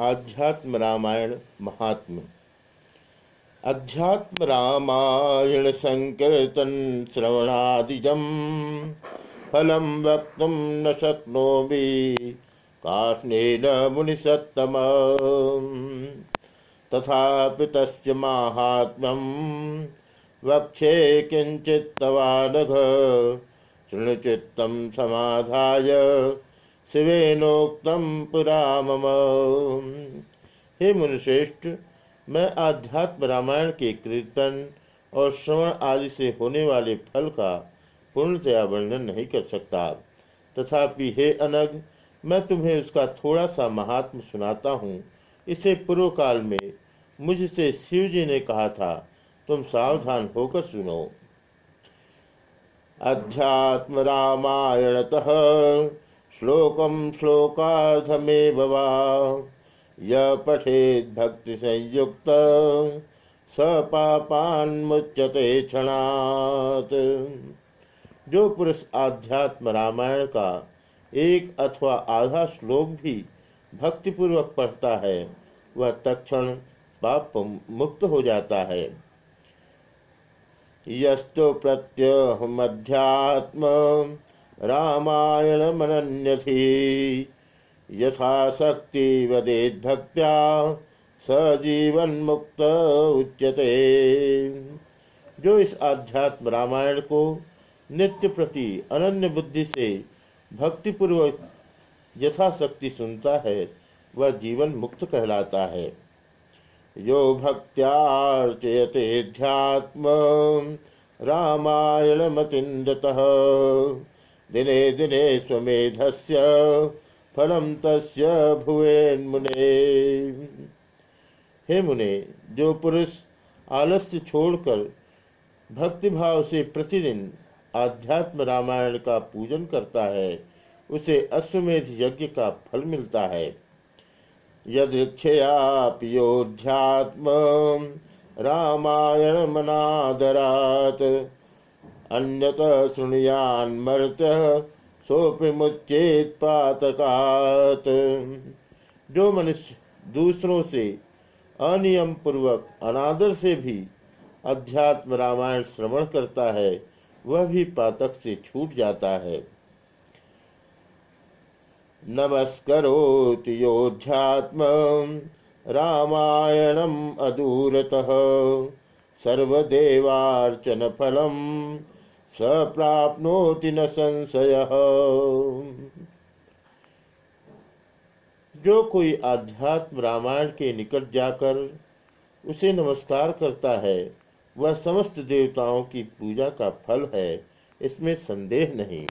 आध्यात्म रामायण महात्म। अध्यात्म रामायण संकीर्तन श्रवणादिजम फलम वक्त न शक्नोमी काष्णेन मुनिसत्तम। तथापि तस्य माहात्म्यम वक्षे किंचित्तवानघ शृणुचित्तं समाधाय शिवेनोक्तम पुरा मम हे मुनिश्रेष्ठ, मैं आध्यात्म रामायण के कीर्तन और श्रवण आदि से होने वाले फल का पूर्णतया वर्णन नहीं कर सकता। तथापि हे अनग मैं तुम्हें उसका थोड़ा सा महात्म सुनाता हूँ। इसे पूर्व काल में मुझसे शिव जी ने कहा था। तुम सावधान होकर सुनो। अध्यात्म रामायणतः श्लोकम श्लोकार्थमेव वा। य पठेद भक्ति संयुक्त, स पापान्मुच्यते क्षणात्। जो पुरुष आध्यात्म रामायण का एक अथवा आधा श्लोक भी भक्तिपूर्वक पढ़ता है, वह तक्षण पाप मुक्त हो जाता है। यस्तु प्रत्यहमध्यात्म रामायण मनन्यथि यथाशक्ति वदेद भक्त्या सजीवन मुक्त उच्यते। जो इस आध्यात्म रामायण को नित्य प्रति अनन्य बुद्धि से भक्तिपूर्वक यथाशक्ति सुनता है, वह जीवन मुक्त कहलाता है। यो भक्त्यार्चयते ध्यात्म रामायण मतिन्दतः दिने दिने स्वमेधस्य, फलम तस्य भुवेन्मुने हे मुने, जो पुरुष आलस्य छोड़कर भक्तिभाव से प्रतिदिन आध्यात्म रामायण का पूजन करता है, उसे अश्वमेध यज्ञ का फल मिलता है। यदृक्षयाप्योध्यात्म रामायण मनादरात। अन्यत शृणुयान्मर्त सोपि मुच्चेत पातकात। जो मनुष्य दूसरों से अनियम पूर्वक अनादर से भी अध्यात्म रामायण श्रवण करता है, वह भी पातक से छूट जाता है। नमस्करोति योध्यात्म, रामायणम अदूरतः सर्वदेवार्चन फलम स न संशय। जो कोई आध्यात्म रामायण के निकट जाकर उसे नमस्कार करता है, वह समस्त देवताओं की पूजा का फल है, इसमें संदेह नहीं।